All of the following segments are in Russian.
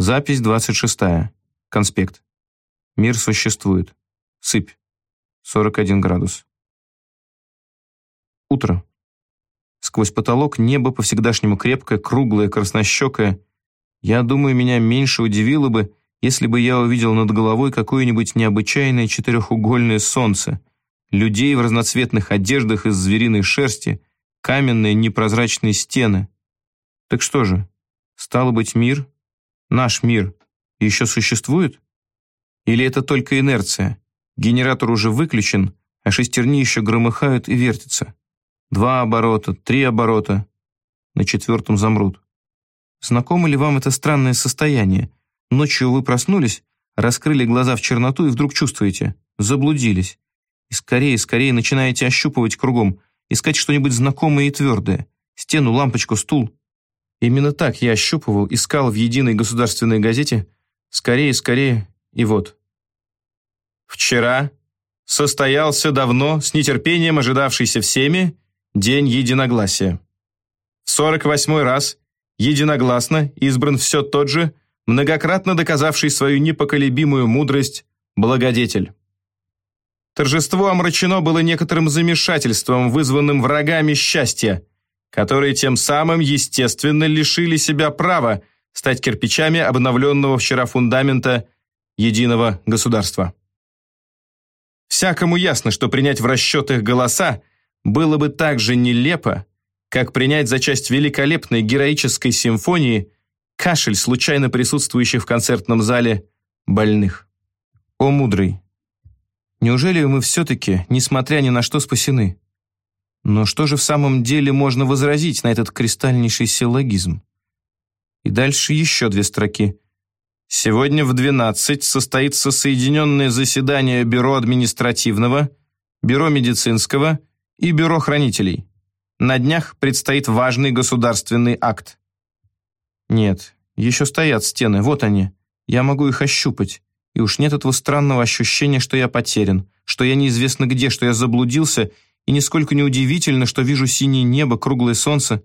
Запись 26. Конспект. Мир существует. Сыпь. 41 градус. Утро. Сквозь потолок небо по-всегдашнему крепкое, круглое, краснощекое. Я думаю, меня меньше удивило бы, если бы я увидел над головой какое-нибудь необычайное четырехугольное солнце, людей в разноцветных одеждах из звериной шерсти, каменные непрозрачные стены. Так что же, стало быть, мир, наш мир, еще существует? Или это только инерция? Генератор уже выключен, а шестерни еще громыхают и вертятся. Два оборота, три оборота. На четвертом замрут. Знакомо ли вам это странное состояние? Ночью вы проснулись, раскрыли глаза в черноту и вдруг чувствуете, заблудились. И скорее, скорее начинаете ощупывать кругом, искать что-нибудь знакомое и твердое. Стену, лампочку, стул. Именно так я ощупывал, искал в единой государственной газете. Скорее, скорее, и вот. Вчера состоялся давно, с нетерпением ожидавшийся всеми, День единогласия. В 48 раз единогласно избран все тот же, многократно доказавший свою непоколебимую мудрость, благодетель. Торжество омрачено было некоторым замешательством, вызванным врагами счастья, которые тем самым, естественно, лишили себя права стать кирпичами обновленного вчера фундамента единого государства. Всякому ясно, что принять в расчет их голоса было бы так же нелепо, как принять за часть великолепной героической симфонии кашель случайно присутствующих в концертном зале больных. О мудрый! Неужели мы все-таки, несмотря ни на что, спасены? Но что же в самом деле можно возразить на этот кристальнейший силлогизм? И дальше еще две строки. Сегодня в 12 состоится соединенное заседание Бюро административного, Бюро медицинского и Бюро хранителей. На днях предстоит важный государственный акт. Нет, еще стоят стены, вот они. Я могу их ощупать. И уж нет этого странного ощущения, что я потерян, что я неизвестно где, что я заблудился, и нисколько не удивительно, что вижу синее небо, круглое солнце,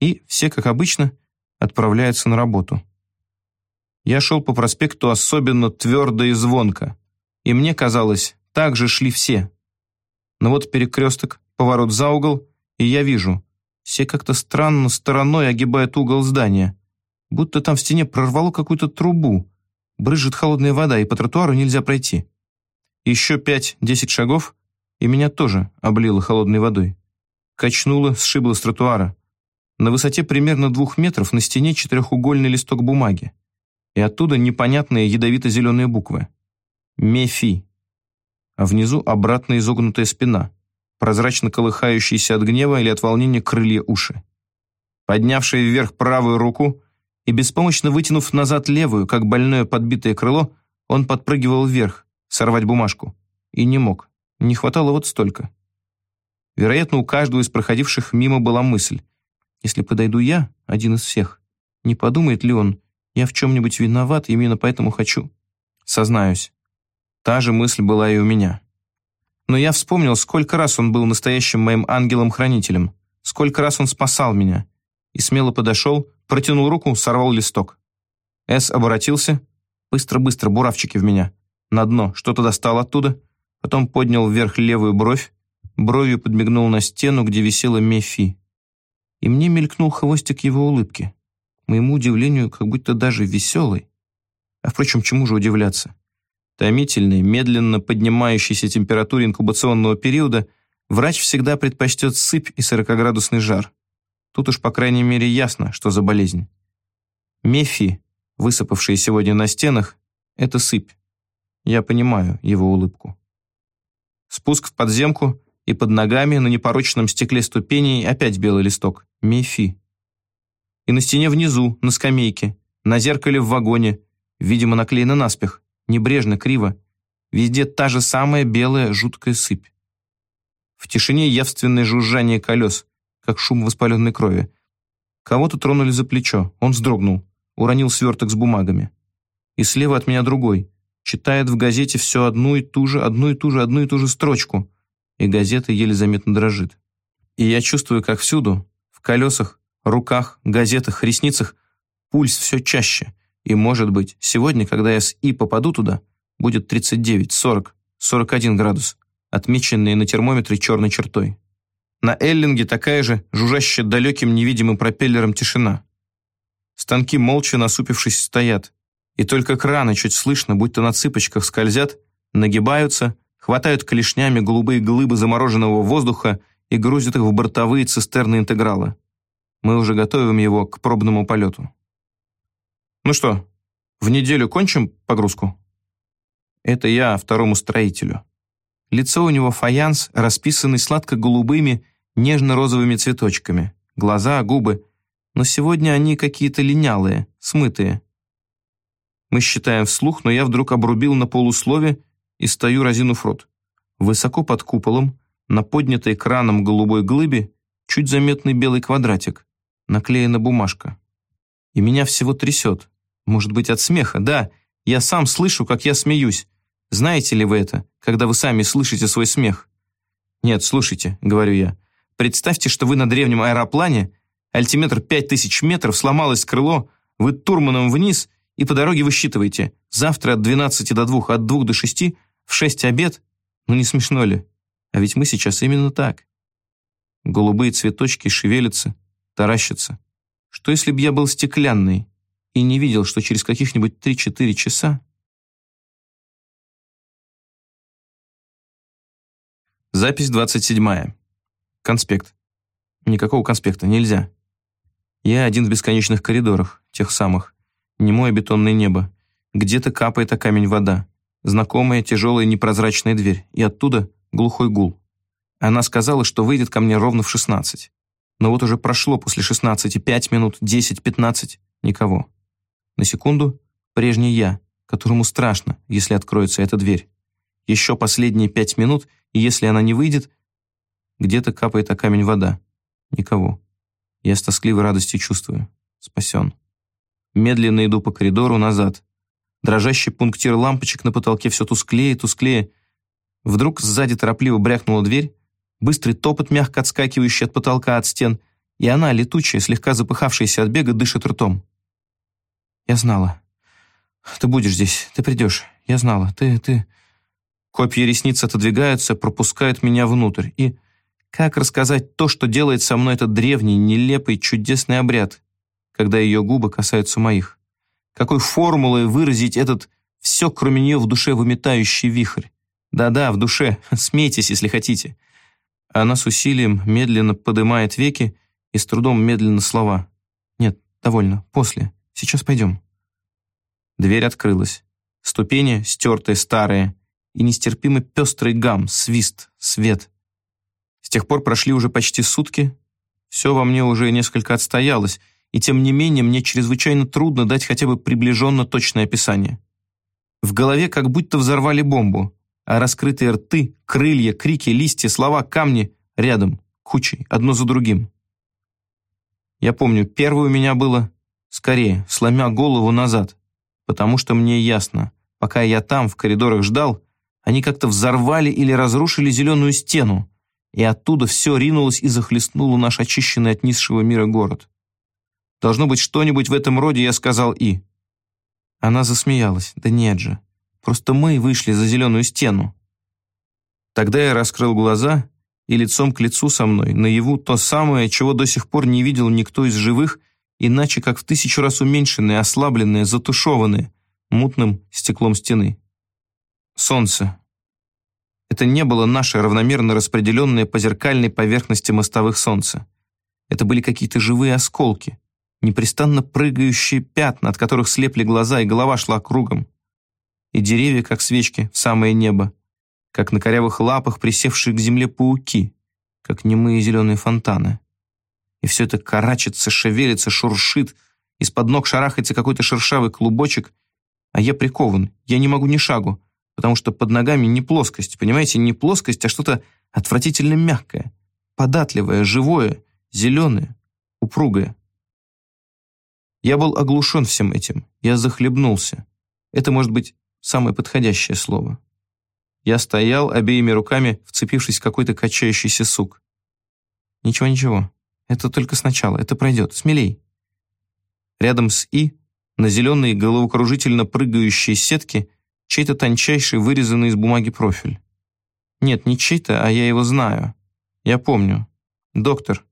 и все, как обычно, отправляются на работу. Я шел по проспекту особенно твердо и звонко, и мне казалось, так же шли все. Но вот перекресток, поворот за угол, и я вижу, все как-то странно стороной огибают угол здания, будто там в стене прорвало какую-то трубу, брызжет холодная вода, и по тротуару нельзя пройти. Еще пять-десять шагов, и меня тоже облило холодной водой. Качнуло, сшибло с тротуара. На высоте примерно двух метров на стене четырехугольный листок бумаги. И оттуда непонятные ядовито-зеленые буквы. «Мефи». А внизу обратно изогнутая спина прозрачно колыхающиеся от гнева или от волнения крылья уши. Поднявший вверх правую руку и беспомощно вытянув назад левую, как больное подбитое крыло, он подпрыгивал вверх, сорвать бумажку. И не мог. Не хватало вот столько. Вероятно, у каждого из проходивших мимо была мысль. Если подойду я, один из всех, не подумает ли он, я в чем-нибудь виноват, именно поэтому хочу? Сознаюсь. Та же мысль была и у меня. Но я вспомнил, сколько раз он был настоящим моим ангелом-хранителем, сколько раз он спасал меня. И смело подошел, протянул руку, сорвал листок. С обратился. Быстро-быстро, буравчики в меня. На дно, что-то достал оттуда. Потом поднял вверх левую бровь, бровью подмигнул на стену, где висела Мефи. И мне мелькнул хвостик его улыбки. Моему удивлению, как будто даже веселый. А впрочем, чему же удивляться? томительной, медленно поднимающейся температуре инкубационного периода, врач всегда предпочтет сыпь и 40-градусный жар. Тут уж, по крайней мере, ясно, что за болезнь. Мефи, высыпавшие сегодня на стенах, это сыпь. Я понимаю его улыбку. Спуск в подземку, и под ногами на непорочном стекле ступеней опять белый листок. Мефи. И на стене внизу, на скамейке, на зеркале в вагоне, видимо, наклеено наспех небрежно, криво. Везде та же самая белая жуткая сыпь. В тишине явственное жужжание колес, как шум воспаленной крови. Кого-то тронули за плечо, он вздрогнул, уронил сверток с бумагами. И слева от меня другой, читает в газете все одну и ту же, одну и ту же, одну и ту же строчку, и газета еле заметно дрожит. И я чувствую, как всюду, в колесах, руках, газетах, ресницах, пульс все чаще, И, может быть, сегодня, когда я с И попаду туда, будет 39, 40, 41 градус, отмеченные на термометре черной чертой. На Эллинге такая же, жужжащая далеким невидимым пропеллером тишина. Станки молча насупившись стоят, и только краны чуть слышно, будто на цыпочках скользят, нагибаются, хватают клешнями голубые глыбы замороженного воздуха и грузят их в бортовые цистерны интеграла. Мы уже готовим его к пробному полету. «Ну что, в неделю кончим погрузку?» Это я второму строителю. Лицо у него фаянс, расписанный сладко-голубыми, нежно-розовыми цветочками. Глаза, губы. Но сегодня они какие-то линялые, смытые. Мы считаем вслух, но я вдруг обрубил на полуслове и стою, разинув рот. Высоко под куполом, на поднятой краном голубой глыбе, чуть заметный белый квадратик. Наклеена бумажка. И меня всего трясет. Может быть, от смеха, да. Я сам слышу, как я смеюсь. Знаете ли вы это, когда вы сами слышите свой смех? Нет, слушайте, говорю я. Представьте, что вы на древнем аэроплане, альтиметр 5000 метров, сломалось крыло, вы турманом вниз, и по дороге высчитываете. Завтра от 12 до 2, от 2 до 6, в 6 обед. Ну не смешно ли? А ведь мы сейчас именно так. Голубые цветочки шевелятся, таращатся. Что если б я был стеклянный? и не видел, что через каких-нибудь 3-4 часа Запись 27. Конспект. Никакого конспекта, нельзя. Я один в бесконечных коридорах, тех самых. Немое бетонное небо. Где-то капает о камень вода. Знакомая тяжелая непрозрачная дверь. И оттуда глухой гул. Она сказала, что выйдет ко мне ровно в 16. Но вот уже прошло после 16 5 минут, 10, 15. Никого. На секунду прежний я, которому страшно, если откроется эта дверь. Еще последние пять минут, и если она не выйдет, где-то капает о камень вода. Никого. Я с тоскливой радостью чувствую. Спасен. Медленно иду по коридору назад. Дрожащий пунктир лампочек на потолке все тусклее и тусклее. Вдруг сзади торопливо брякнула дверь, быстрый топот, мягко отскакивающий от потолка от стен, и она, летучая, слегка запыхавшаяся от бега, дышит ртом. Я знала. Ты будешь здесь, ты придешь. Я знала. Ты, ты... Копья ресниц отодвигаются, пропускают меня внутрь. И как рассказать то, что делает со мной этот древний, нелепый, чудесный обряд, когда ее губы касаются моих? Какой формулой выразить этот все, кроме нее, в душе выметающий вихрь? Да-да, в душе. Смейтесь, если хотите. Она с усилием медленно поднимает веки и с трудом медленно слова. Нет, довольно, после. Сейчас пойдем». Дверь открылась. Ступени стертые, старые, и нестерпимо пестрый гам, свист, свет. С тех пор прошли уже почти сутки. Все во мне уже несколько отстоялось, и тем не менее мне чрезвычайно трудно дать хотя бы приближенно точное описание. В голове как будто взорвали бомбу, а раскрытые рты, крылья, крики, листья, слова, камни рядом, кучей, одно за другим. Я помню, первое у меня было Скорее, сломя голову назад, потому что мне ясно, пока я там, в коридорах ждал, они как-то взорвали или разрушили зеленую стену, и оттуда все ринулось и захлестнуло наш очищенный от низшего мира город. Должно быть что-нибудь в этом роде, я сказал И. Она засмеялась. Да нет же. Просто мы вышли за зеленую стену. Тогда я раскрыл глаза, и лицом к лицу со мной, наяву то самое, чего до сих пор не видел никто из живых иначе как в тысячу раз уменьшенные, ослабленные, затушеванные мутным стеклом стены. Солнце. Это не было наше равномерно распределенное по зеркальной поверхности мостовых солнца. Это были какие-то живые осколки, непрестанно прыгающие пятна, от которых слепли глаза, и голова шла кругом. И деревья, как свечки, в самое небо, как на корявых лапах присевшие к земле пауки, как немые зеленые фонтаны и все это карачится, шевелится, шуршит, из-под ног шарахается какой-то шершавый клубочек, а я прикован, я не могу ни шагу, потому что под ногами не плоскость, понимаете, не плоскость, а что-то отвратительно мягкое, податливое, живое, зеленое, упругое. Я был оглушен всем этим, я захлебнулся. Это может быть самое подходящее слово. Я стоял обеими руками, вцепившись в какой-то качающийся сук. Ничего-ничего, это только сначала, это пройдет. Смелей. Рядом с И На зеленые головокружительно прыгающие сетки чей-то тончайший вырезанный из бумаги профиль. Нет, не чей-то, а я его знаю. Я помню. Доктор.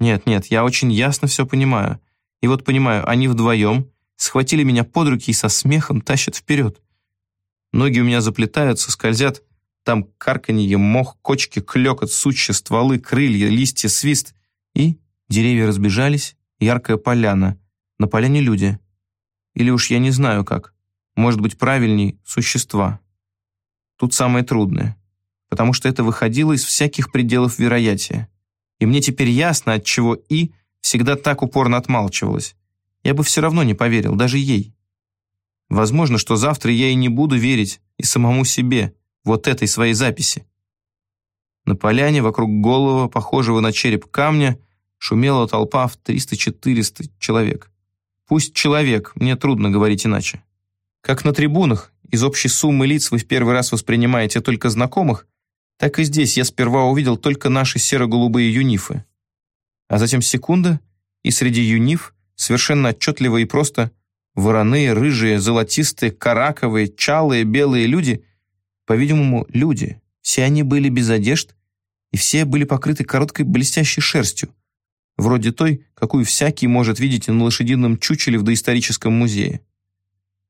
Нет, нет, я очень ясно все понимаю. И вот понимаю, они вдвоем схватили меня под руки и со смехом тащат вперед. Ноги у меня заплетаются, скользят. Там карканье, мох, кочки, клёкот, сучья, стволы, крылья, листья, свист. И деревья разбежались, яркая поляна. На поляне люди. Или уж я не знаю как. Может быть, правильней — существа. Тут самое трудное. Потому что это выходило из всяких пределов вероятия. И мне теперь ясно, от чего «и» всегда так упорно отмалчивалась. Я бы все равно не поверил, даже ей. Возможно, что завтра я и не буду верить и самому себе, вот этой своей записи. На поляне вокруг голого, похожего на череп камня, шумела толпа в 300-400 человек. Пусть человек, мне трудно говорить иначе. Как на трибунах, из общей суммы лиц вы в первый раз воспринимаете только знакомых, так и здесь я сперва увидел только наши серо-голубые юнифы. А затем секунда, и среди юниф совершенно отчетливо и просто вороные, рыжие, золотистые, караковые, чалые, белые люди, по-видимому, люди. Все они были без одежд, и все были покрыты короткой блестящей шерстью, вроде той, какую всякий может видеть на лошадином чучеле в доисторическом музее.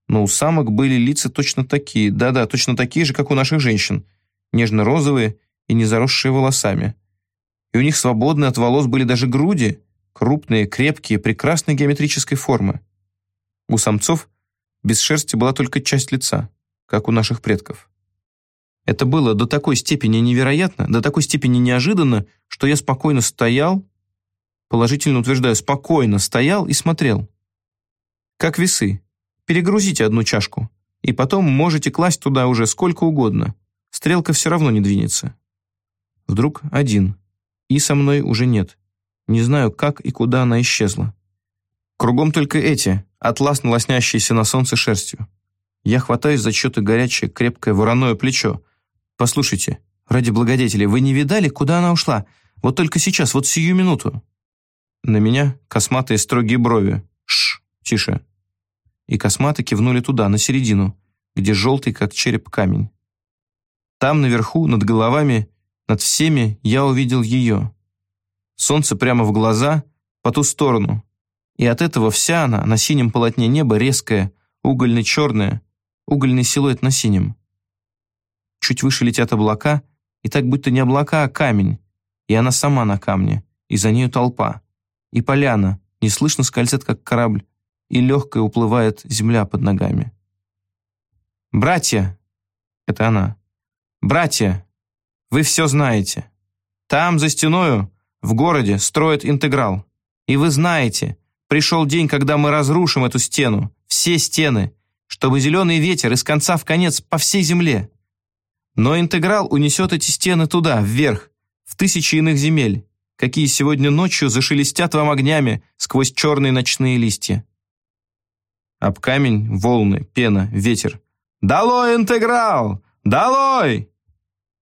Но у самок были лица точно такие, да-да, точно такие же, как у наших женщин, нежно-розовые и не заросшие волосами. И у них свободны от волос были даже груди, крупные, крепкие, прекрасной геометрической формы. У самцов без шерсти была только часть лица, как у наших предков. Это было до такой степени невероятно, до такой степени неожиданно, что я спокойно стоял, положительно утверждаю, спокойно стоял и смотрел. Как весы. Перегрузите одну чашку, и потом можете класть туда уже сколько угодно. Стрелка все равно не двинется. Вдруг один. И со мной уже нет. Не знаю, как и куда она исчезла. Кругом только эти, атласно лоснящиеся на солнце шерстью. Я хватаюсь за чье-то горячее, крепкое вороное плечо. «Послушайте, ради благодетеля, вы не видали, куда она ушла? Вот только сейчас, вот сию минуту». На меня косматые строгие брови. Шш, тише. И косматы кивнули туда, на середину, где желтый, как череп, камень. Там, наверху, над головами, над всеми, я увидел ее. Солнце прямо в глаза, по ту сторону. И от этого вся она на синем полотне неба резкая, угольно-черная, угольный силуэт на синем. Чуть выше летят облака, и так будто не облака, а камень, и она сама на камне, и за нею толпа. И поляна, неслышно скользит, как корабль, и легкая уплывает земля под ногами. «Братья!» — это она. «Братья, вы все знаете. Там, за стеною, в городе строят интеграл. И вы знаете, пришел день, когда мы разрушим эту стену, все стены, чтобы зеленый ветер из конца в конец по всей земле. Но интеграл унесет эти стены туда, вверх, в тысячи иных земель, какие сегодня ночью зашелестят вам огнями сквозь черные ночные листья. Об камень, волны, пена, ветер. «Долой интеграл! Долой!»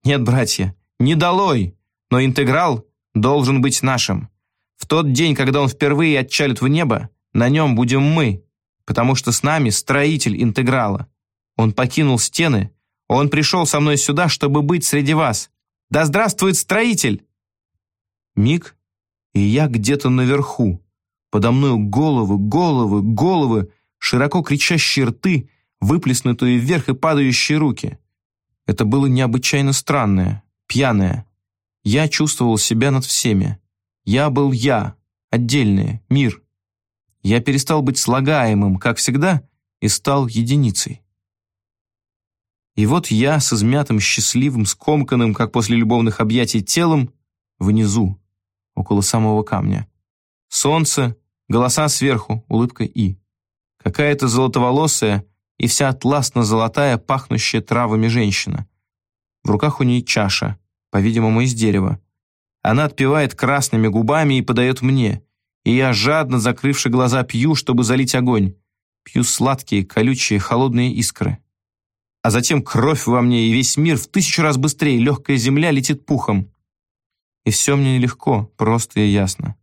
Нет, братья, не долой, но интеграл должен быть нашим. В тот день, когда он впервые отчалит в небо, на нем будем мы, потому что с нами строитель интеграла. Он покинул стены, он пришел со мной сюда, чтобы быть среди вас. Да здравствует строитель!» Миг, и я где-то наверху. Подо мною головы, головы, головы, широко кричащие рты, выплеснутые вверх и падающие руки. Это было необычайно странное, пьяное, я чувствовал себя над всеми. Я был я, отдельный, мир. Я перестал быть слагаемым, как всегда, и стал единицей. И вот я с измятым, счастливым, скомканным, как после любовных объятий, телом, внизу, около самого камня. Солнце, голоса сверху, улыбка И. Какая-то золотоволосая и вся атласно-золотая, пахнущая травами женщина. В руках у нее чаша, по-видимому, из дерева. Она отпивает красными губами и подает мне, и я, жадно закрывши глаза, пью, чтобы залить огонь. Пью сладкие, колючие, холодные искры. А затем кровь во мне, и весь мир в тысячу раз быстрее, легкая земля летит пухом. И все мне нелегко, просто и ясно.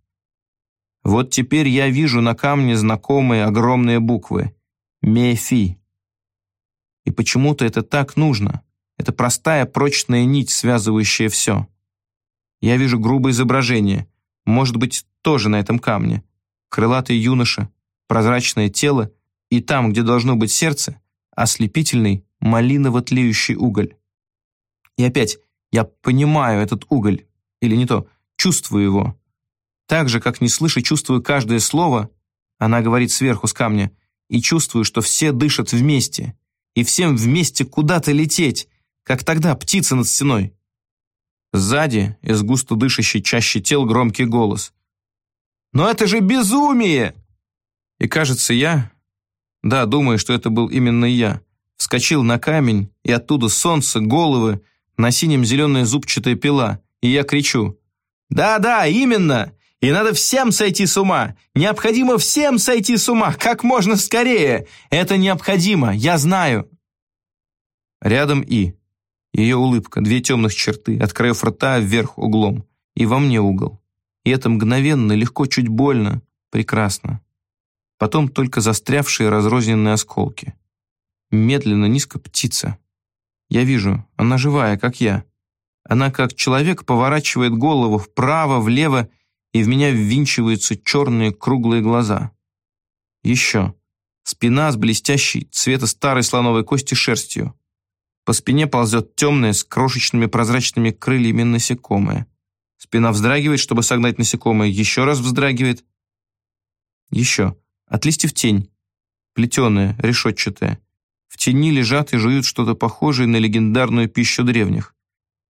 Вот теперь я вижу на камне знакомые огромные буквы. Мефи. Почему-то это так нужно. Это простая прочная нить, связывающая все. Я вижу грубое изображение, может быть, тоже на этом камне. Крылатый юноша, прозрачное тело, и там, где должно быть сердце, ослепительный малиново-тлеющий уголь. И опять, я понимаю этот уголь, или не то, чувствую его. Так же, как не слыша, чувствую каждое слово, она говорит сверху с камня, и чувствую, что все дышат вместе, и всем вместе куда-то лететь, как тогда птица над стеной. Сзади, из густо дышащей чаще тел, громкий голос. «Но это же безумие!» И кажется, я, да, думаю, что это был именно я, вскочил на камень, и оттуда солнце, головы, на синем зеленая зубчатая пила, и я кричу. «Да-да, именно! И надо всем сойти с ума! Необходимо всем сойти с ума! Как можно скорее! Это необходимо, я знаю!» Рядом И. Ее улыбка, две темных черты, от краев рта вверх углом. И во мне угол. И это мгновенно, легко, чуть больно, прекрасно. Потом только застрявшие разрозненные осколки. Медленно, низко птица. Я вижу, она живая, как я. Она, как человек, поворачивает голову вправо, влево, и в меня ввинчиваются черные круглые глаза. Еще. Спина с блестящей цвета старой слоновой кости шерстью. По спине ползет темное с крошечными прозрачными крыльями насекомое. Спина вздрагивает, чтобы согнать насекомое, еще раз вздрагивает. Еще. От листьев тень. Плетеная, решетчатая. В тени лежат и жуют что-то похожее на легендарную пищу древних.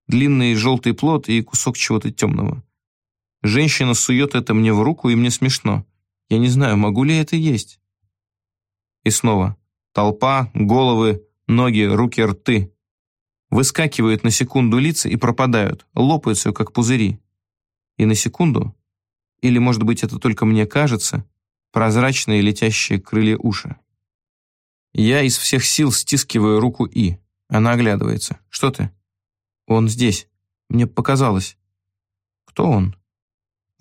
Длинный желтый плод и кусок чего-то темного. Женщина сует это мне в руку, и мне смешно. Я не знаю, могу ли это есть. И снова. Толпа, головы, ноги, руки, рты. Выскакивают на секунду лица и пропадают, лопаются, как пузыри. И на секунду, или, может быть, это только мне кажется, прозрачные летящие крылья уши. Я из всех сил стискиваю руку И. Она оглядывается. «Что ты?» «Он здесь. Мне показалось». «Кто он?»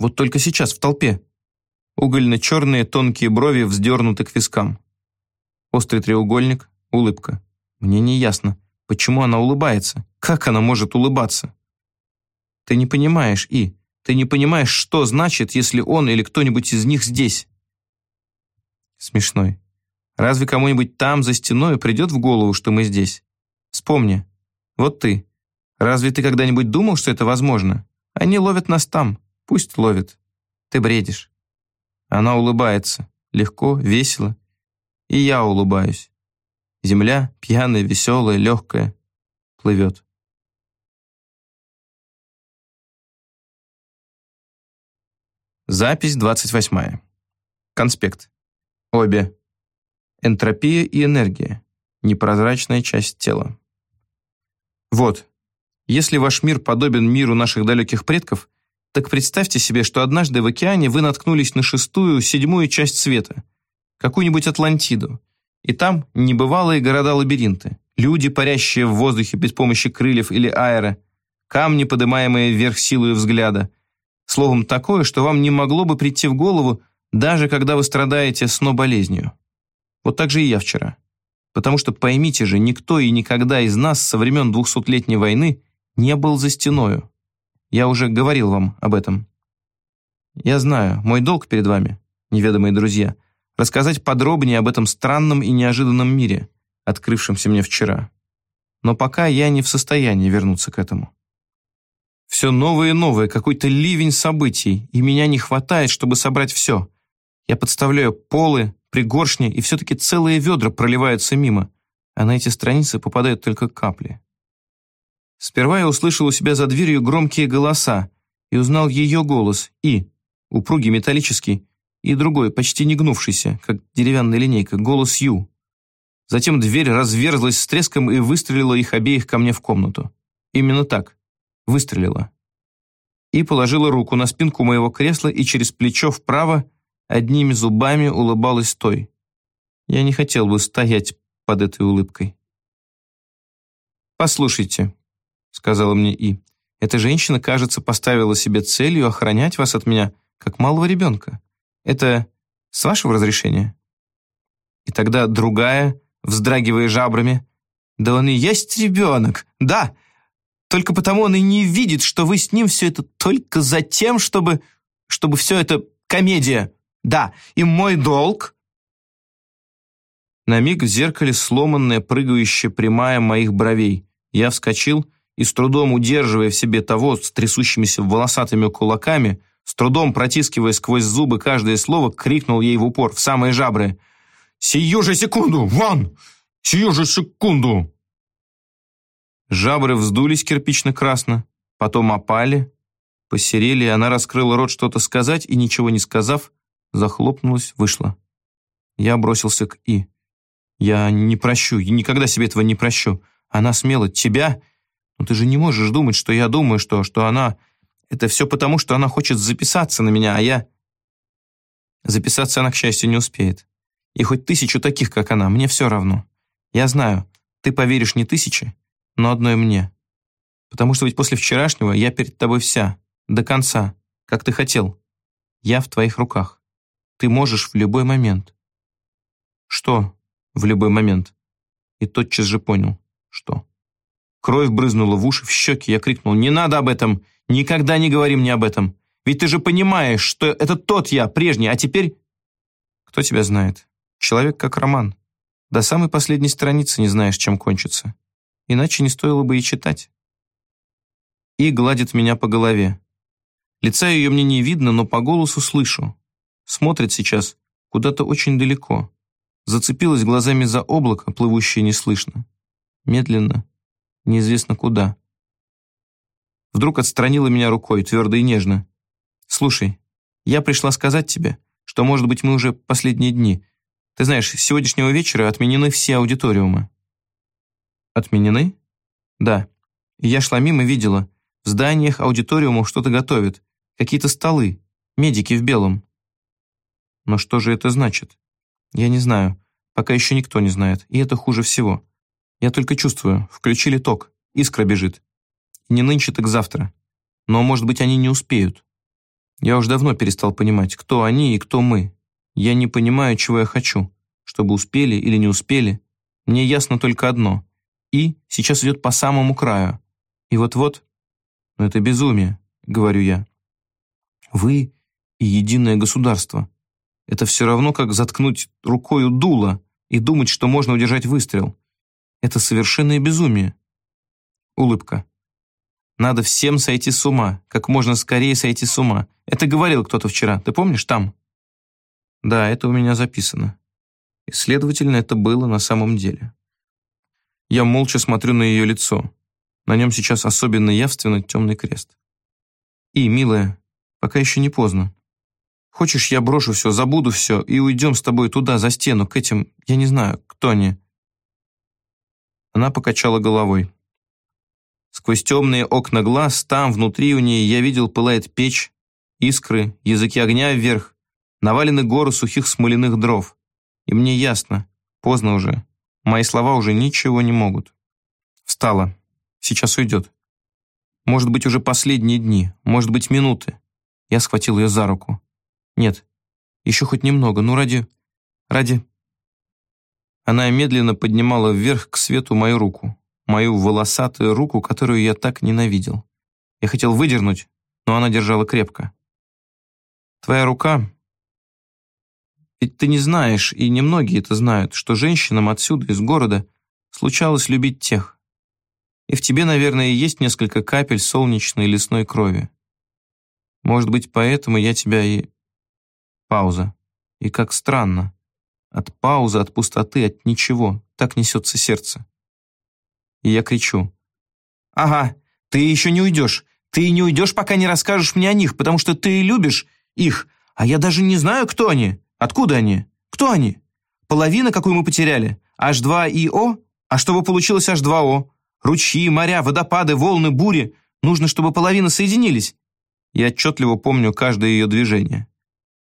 «Вот только сейчас, в толпе». Угольно-черные тонкие брови вздернуты к вискам. Острый треугольник, улыбка. Мне не ясно, почему она улыбается. Как она может улыбаться? Ты не понимаешь, И. Ты не понимаешь, что значит, если он или кто-нибудь из них здесь. Смешной. Разве кому-нибудь там, за стеной, придет в голову, что мы здесь? Вспомни. Вот ты. Разве ты когда-нибудь думал, что это возможно? Они ловят нас там. Пусть ловят. Ты бредишь. Она улыбается. Легко, весело. И я улыбаюсь. Земля, пьяная, веселая, легкая, плывет. Запись 28. Конспект. Обе. Энтропия и энергия. Непрозрачная часть тела. Вот. Если ваш мир подобен миру наших далеких предков, так представьте себе, что однажды в океане вы наткнулись на шестую, седьмую часть света, какую-нибудь Атлантиду, и там небывалые города-лабиринты, люди, парящие в воздухе без помощи крыльев или аэро, камни, поднимаемые вверх силой взгляда. Словом, такое, что вам не могло бы прийти в голову, даже когда вы страдаете сно-болезнью. Вот так же и я вчера. Потому что, поймите же, никто и никогда из нас со времен двухсотлетней войны не был за стеною. Я уже говорил вам об этом. Я знаю, мой долг перед вами, неведомые друзья – рассказать подробнее об этом странном и неожиданном мире, открывшемся мне вчера. Но пока я не в состоянии вернуться к этому. Все новое и новое, какой-то ливень событий, и меня не хватает, чтобы собрать все. Я подставляю полы, пригоршни, и все-таки целые ведра проливаются мимо, а на эти страницы попадают только капли. Сперва я услышал у себя за дверью громкие голоса и узнал ее голос, и, упругий металлический, и другой, почти не гнувшийся, как деревянная линейка, голос Ю. Затем дверь разверзлась с треском и выстрелила их обеих ко мне в комнату. Именно так. Выстрелила. И положила руку на спинку моего кресла и через плечо вправо одними зубами улыбалась той. Я не хотел бы стоять под этой улыбкой. «Послушайте», — сказала мне И, «эта женщина, кажется, поставила себе целью охранять вас от меня, как малого ребенка. Это с вашего разрешения? И тогда другая, вздрагивая жабрами, да он и есть ребенок, да, только потому он и не видит, что вы с ним все это только за тем, чтобы, чтобы все это комедия. Да, и мой долг на миг в зеркале сломанная, прыгающая прямая моих бровей. Я вскочил и, с трудом удерживая в себе того с трясущимися волосатыми кулаками, с трудом протискивая сквозь зубы каждое слово, крикнул ей в упор, в самые жабры. «Сию же секунду! Вон! Сию же секунду!» Жабры вздулись кирпично-красно, потом опали, посерели, и она раскрыла рот что-то сказать и, ничего не сказав, захлопнулась, вышла. Я бросился к И. Я не прощу, я никогда себе этого не прощу. Она смела тебя. Но ты же не можешь думать, что я думаю, что, что она... Это все потому, что она хочет записаться на меня, а я... Записаться она, к счастью, не успеет. И хоть тысячу таких, как она, мне все равно. Я знаю, ты поверишь не тысяче, но одной мне. Потому что ведь после вчерашнего я перед тобой вся, до конца, как ты хотел. Я в твоих руках. Ты можешь в любой момент. Что? в любой момент. И тотчас же понял, что. Кровь брызнула в уши, в щеки, я крикнул, «Не надо об этом! Никогда не говори мне об этом! Ведь ты же понимаешь, что это тот я, прежний, а теперь...» Кто тебя знает? Человек как роман. До самой последней страницы не знаешь, чем кончится. Иначе не стоило бы и читать. И гладит меня по голове. Лица ее мне не видно, но по голосу слышу. Смотрит сейчас куда-то очень далеко. Зацепилась глазами за облако, плывущее неслышно. Медленно, неизвестно куда. Вдруг отстранила меня рукой, твердо и нежно. «Слушай, я пришла сказать тебе, что, может быть, мы уже последние дни. Ты знаешь, с сегодняшнего вечера отменены все аудиториумы». «Отменены?» «Да. я шла мимо, видела. В зданиях аудиториумов что-то готовят. Какие-то столы. Медики в белом». «Но что же это значит?» Я не знаю. Пока еще никто не знает. И это хуже всего. Я только чувствую. Включили ток. Искра бежит. Не нынче, так завтра. Но, может быть, они не успеют. Я уж давно перестал понимать, кто они и кто мы. Я не понимаю, чего я хочу. Чтобы успели или не успели. Мне ясно только одно. И сейчас идет по самому краю. И вот-вот... Но это безумие, говорю я. Вы и единое государство. Это все равно, как заткнуть рукою дуло и думать, что можно удержать выстрел. Это совершенное безумие. Улыбка. Надо всем сойти с ума, как можно скорее сойти с ума. Это говорил кто-то вчера, ты помнишь, там? Да, это у меня записано. И, следовательно, это было на самом деле. Я молча смотрю на ее лицо. На нем сейчас особенно явственно темный крест. И, милая, пока еще не поздно. Хочешь, я брошу все, забуду все и уйдем с тобой туда, за стену, к этим, я не знаю, кто они?» Она покачала головой. Сквозь темные окна глаз, там, внутри у нее, я видел, пылает печь, искры, языки огня вверх, навалены горы сухих смоляных дров. И мне ясно, поздно уже, мои слова уже ничего не могут. Встала. Сейчас уйдет. Может быть, уже последние дни, может быть, минуты. Я схватил ее за руку. Нет, еще хоть немного, ну ради... ради...» Она медленно поднимала вверх к свету мою руку, мою волосатую руку, которую я так ненавидел. Я хотел выдернуть, но она держала крепко. «Твоя рука...» Ведь ты не знаешь, и немногие это знают, что женщинам отсюда, из города, случалось любить тех. И в тебе, наверное, есть несколько капель солнечной лесной крови. Может быть, поэтому я тебя и Пауза. И как странно. От паузы, от пустоты, от ничего. Так несется сердце. И я кричу. «Ага, ты еще не уйдешь. Ты не уйдешь, пока не расскажешь мне о них, потому что ты любишь их. А я даже не знаю, кто они. Откуда они? Кто они? Половина, какую мы потеряли. H2IO? А чтобы получилось H2O? Ручьи, моря, водопады, волны, бури. Нужно, чтобы половины соединились. Я отчетливо помню каждое ее движение.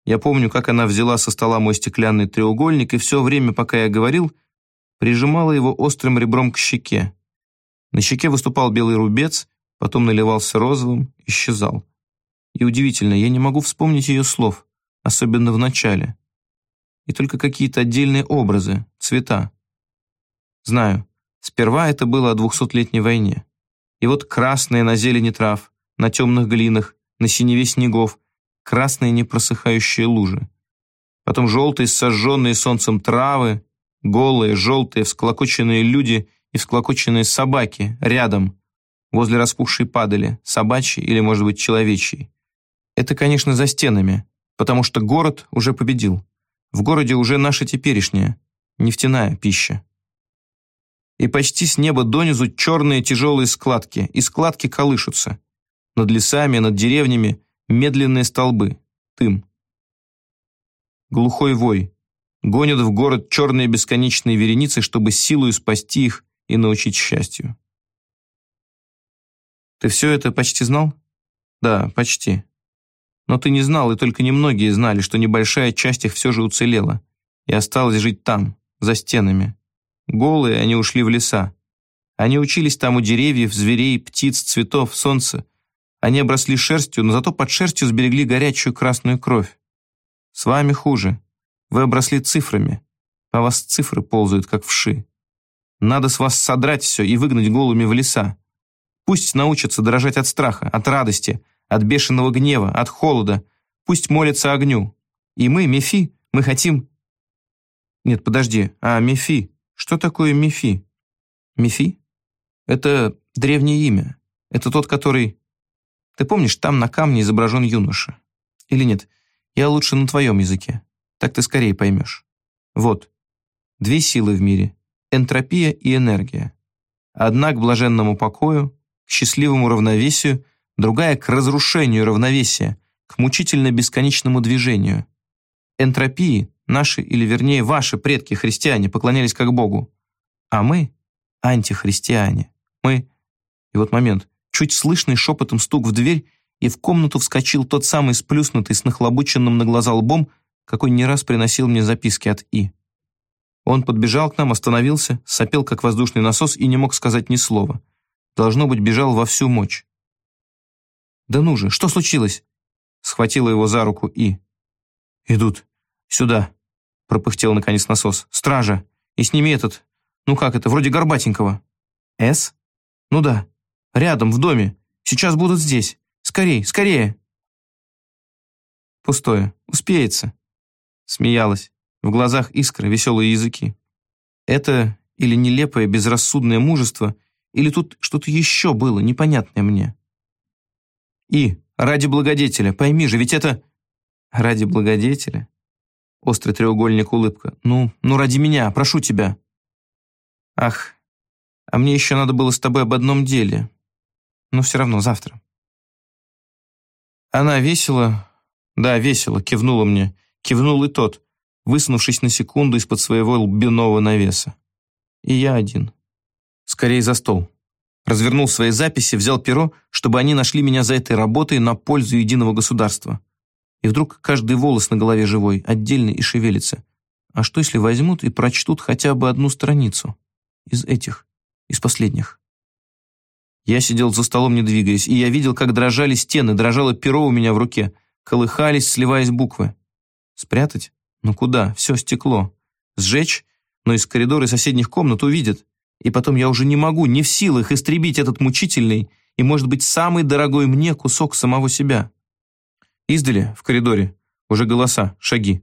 Я помню, как она взяла со стола мой стеклянный треугольник и все время, пока я говорил, прижимала его острым ребром к щеке. На щеке выступал белый рубец, потом наливался розовым, исчезал. И удивительно, я не могу вспомнить ее слов, особенно в начале. И только какие-то отдельные образы, цвета. Знаю, сперва это было о двухсотлетней войне. И вот красные на зелени трав, на темных глинах, на синеве снегов, красные непросыхающие лужи. Потом желтые сожженные солнцем травы, голые, желтые, всклокоченные люди и всклокоченные собаки рядом, возле распухшей падали, собачьей или, может быть, человечьей. Это, конечно, за стенами, потому что город уже победил. В городе уже наша теперешняя, нефтяная пища. И почти с неба донизу черные тяжелые складки, и складки колышутся. Над лесами, над деревнями медленные столбы, тым. Глухой вой. Гонят в город черные бесконечные вереницы, чтобы силою спасти их и научить счастью. Ты все это почти знал? Да, почти. Но ты не знал, и только немногие знали, что небольшая часть их все же уцелела и осталась жить там, за стенами. Голые они ушли в леса. Они учились там у деревьев, зверей, птиц, цветов, солнца. Они обросли шерстью, но зато под шерстью сберегли горячую красную кровь. С вами хуже. Вы обросли цифрами. По вас цифры ползают, как вши. Надо с вас содрать все и выгнать голыми в леса. Пусть научатся дрожать от страха, от радости, от бешеного гнева, от холода. Пусть молятся огню. И мы, Мефи, мы хотим... Нет, подожди, а Мефи? Что такое Мефи? Мефи? Это древнее имя. Это тот, который... Ты помнишь, там на камне изображен юноша? Или нет? Я лучше на твоем языке. Так ты скорее поймешь. Вот. Две силы в мире. Энтропия и энергия. Одна к блаженному покою, к счастливому равновесию, другая к разрушению равновесия, к мучительно-бесконечному движению. Энтропии наши, или вернее ваши предки-христиане, поклонялись как Богу. А мы — антихристиане. Мы... И вот момент. Чуть слышный шепотом стук в дверь, и в комнату вскочил тот самый сплюснутый с нахлобученным на глаза лбом, какой не раз приносил мне записки от И. Он подбежал к нам, остановился, сопел, как воздушный насос, и не мог сказать ни слова. Должно быть, бежал во всю мощь. «Да ну же, что случилось?» Схватила его за руку и... «Идут. Сюда», — пропыхтел наконец насос. «Стража. И сними этот... Ну как это, вроде горбатенького». «С?» «Ну да. Рядом, в доме. Сейчас будут здесь. Скорей, скорее!» Пустое. Успеется. Смеялась. В глазах искры, веселые языки. Это или нелепое безрассудное мужество — или тут что-то еще было, непонятное мне? И, ради благодетеля, пойми же, ведь это... Ради благодетеля? Острый треугольник улыбка. Ну, ну ради меня, прошу тебя. Ах, а мне еще надо было с тобой об одном деле. Но все равно завтра. Она весело, да, весело, кивнула мне. Кивнул и тот, высунувшись на секунду из-под своего лбяного навеса. И я один. Скорее за стол. Развернул свои записи, взял перо, чтобы они нашли меня за этой работой на пользу единого государства. И вдруг каждый волос на голове живой, отдельный и шевелится. А что, если возьмут и прочтут хотя бы одну страницу? Из этих, из последних. Я сидел за столом, не двигаясь, и я видел, как дрожали стены, дрожало перо у меня в руке, колыхались, сливаясь буквы. Спрятать? Ну куда? Все стекло. Сжечь? Но из коридора и соседних комнат увидят. И потом я уже не могу, не в силах истребить этот мучительный и, может быть, самый дорогой мне кусок самого себя. Издали, в коридоре, уже голоса, шаги.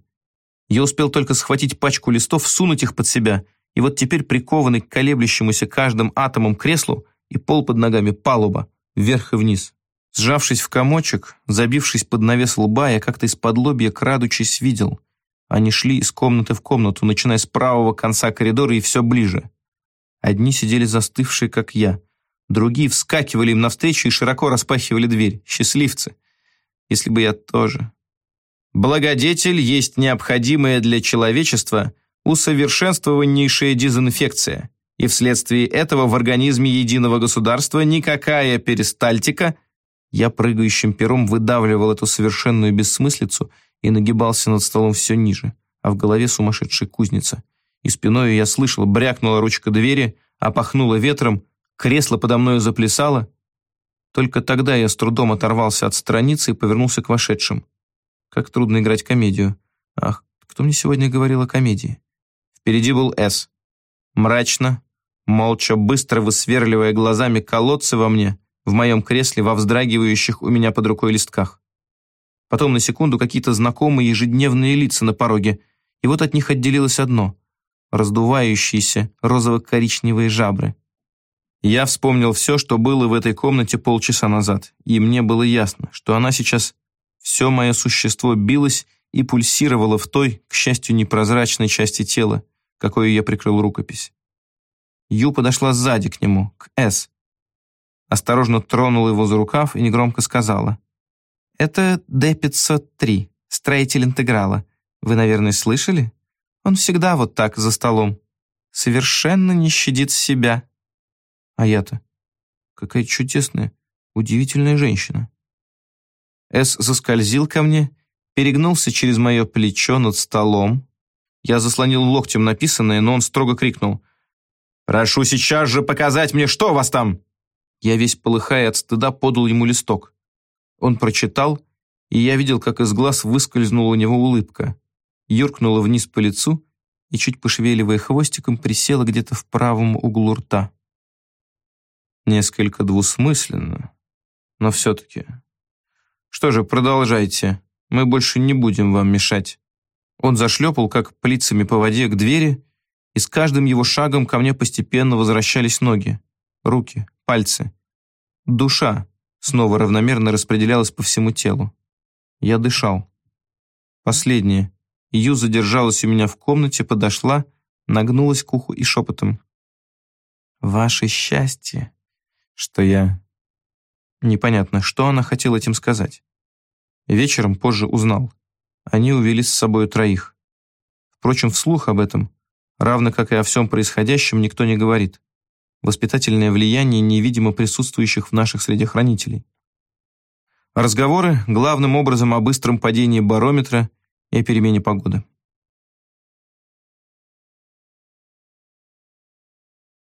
Я успел только схватить пачку листов, сунуть их под себя, и вот теперь прикованный к колеблющемуся каждым атомом креслу и пол под ногами палуба, вверх и вниз. Сжавшись в комочек, забившись под навес лба, я как-то из-под лобья, крадучись, видел. Они шли из комнаты в комнату, начиная с правого конца коридора и все ближе. Одни сидели застывшие, как я. Другие вскакивали им навстречу и широко распахивали дверь. Счастливцы. Если бы я тоже. Благодетель есть необходимая для человечества усовершенствованнейшая дезинфекция. И вследствие этого в организме единого государства никакая перистальтика я прыгающим пером выдавливал эту совершенную бессмыслицу и нагибался над столом все ниже, а в голове сумасшедшая кузница — и спиной я слышал, брякнула ручка двери, опахнула ветром, кресло подо мною заплясало. Только тогда я с трудом оторвался от страницы и повернулся к вошедшим. Как трудно играть комедию. Ах, кто мне сегодня говорил о комедии? Впереди был С. Мрачно, молча, быстро высверливая глазами колодцы во мне, в моем кресле, во вздрагивающих у меня под рукой листках. Потом на секунду какие-то знакомые ежедневные лица на пороге, и вот от них отделилось одно — раздувающиеся розово-коричневые жабры. Я вспомнил все, что было в этой комнате полчаса назад, и мне было ясно, что она сейчас все мое существо билось и пульсировало в той, к счастью, непрозрачной части тела, какой я прикрыл рукопись. Ю подошла сзади к нему, к С. Осторожно тронула его за рукав и негромко сказала. «Это Д-503, строитель интеграла. Вы, наверное, слышали? Он всегда вот так за столом. Совершенно не щадит себя». А я-то? Какая чудесная, удивительная женщина. С заскользил ко мне, перегнулся через мое плечо над столом. Я заслонил локтем написанное, но он строго крикнул. «Прошу сейчас же показать мне, что у вас там!» Я весь полыхая от стыда подал ему листок. Он прочитал, и я видел, как из глаз выскользнула у него улыбка, юркнула вниз по лицу и, чуть пошевеливая хвостиком, присела где-то в правом углу рта. Несколько двусмысленно, но все-таки. Что же, продолжайте, мы больше не будем вам мешать. Он зашлепал, как плицами по воде, к двери, и с каждым его шагом ко мне постепенно возвращались ноги, руки, пальцы. Душа снова равномерно распределялась по всему телу. Я дышал. Последнее. Ю задержалась у меня в комнате, подошла, нагнулась к уху и шепотом. «Ваше счастье!» что я... Непонятно, что она хотела этим сказать. Вечером позже узнал. Они увели с собой троих. Впрочем, вслух об этом, равно как и о всем происходящем, никто не говорит. Воспитательное влияние невидимо присутствующих в наших среде хранителей. Разговоры главным образом о быстром падении барометра и о перемене погоды.